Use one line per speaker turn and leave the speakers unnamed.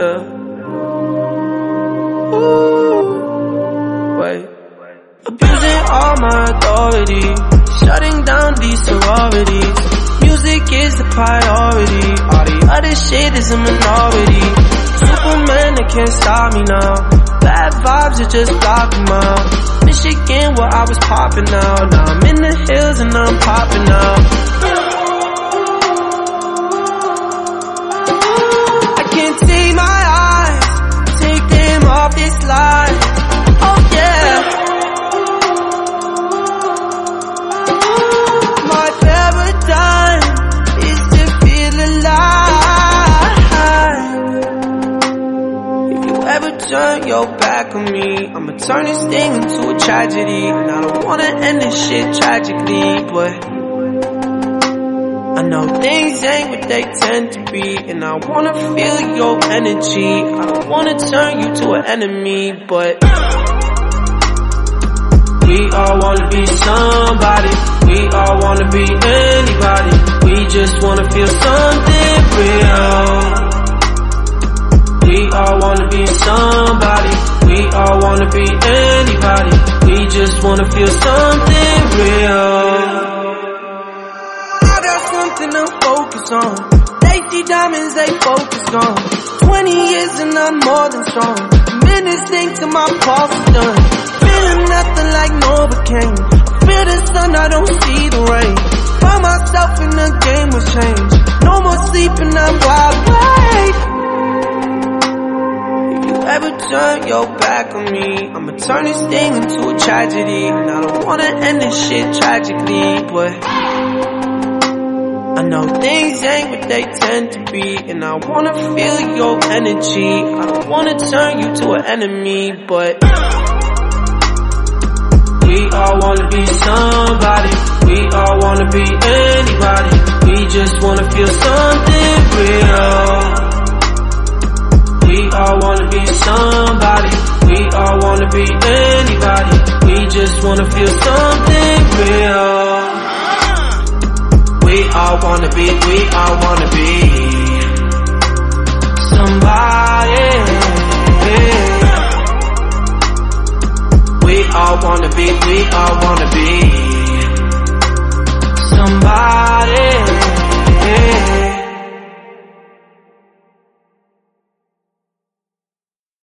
Yeah. Ooh. Wait. Abusing all my authority. Shutting down these sororities. Music is the priority. All the other shit is a minority. Superman, they can't stop me now. Bad vibes are just blocking out. Michigan, where I was popping out. Now I'm in the turn your back on me, I'ma turn this thing into a tragedy. And I don't wanna end this shit tragically, but I know things ain't what they tend to be, and I wanna feel your energy. I don't wanna turn you to an enemy, but we all wanna be somebody. We all wanna be anybody. We just wanna feel something be somebody. We all wanna be anybody. We just wanna feel something real. I got something to focus on. They see diamonds, they focus on. 20 years and I'm more than strong. Minutes think till my pulse is done. Feeling nothing like Novocaine. I feel the sun, turn your back on me, I'ma turn this thing into a tragedy. And I don't wanna end this shit tragically, but I know things ain't what they tend to be, and I wanna feel your energy. I don't wanna turn you to an enemy, but we all wanna be somebody. We all wanna be anybody. We just wanna feel something real. We all wanna be somebody. Wanna be anybody. We just wanna feel something real. We all wanna be, we all wanna be somebody. We all wanna be, we all wanna be somebody.